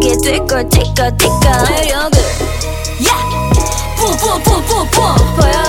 get tickle, tickle, tickle. Yeah, boom, boom, boom, boom, boom.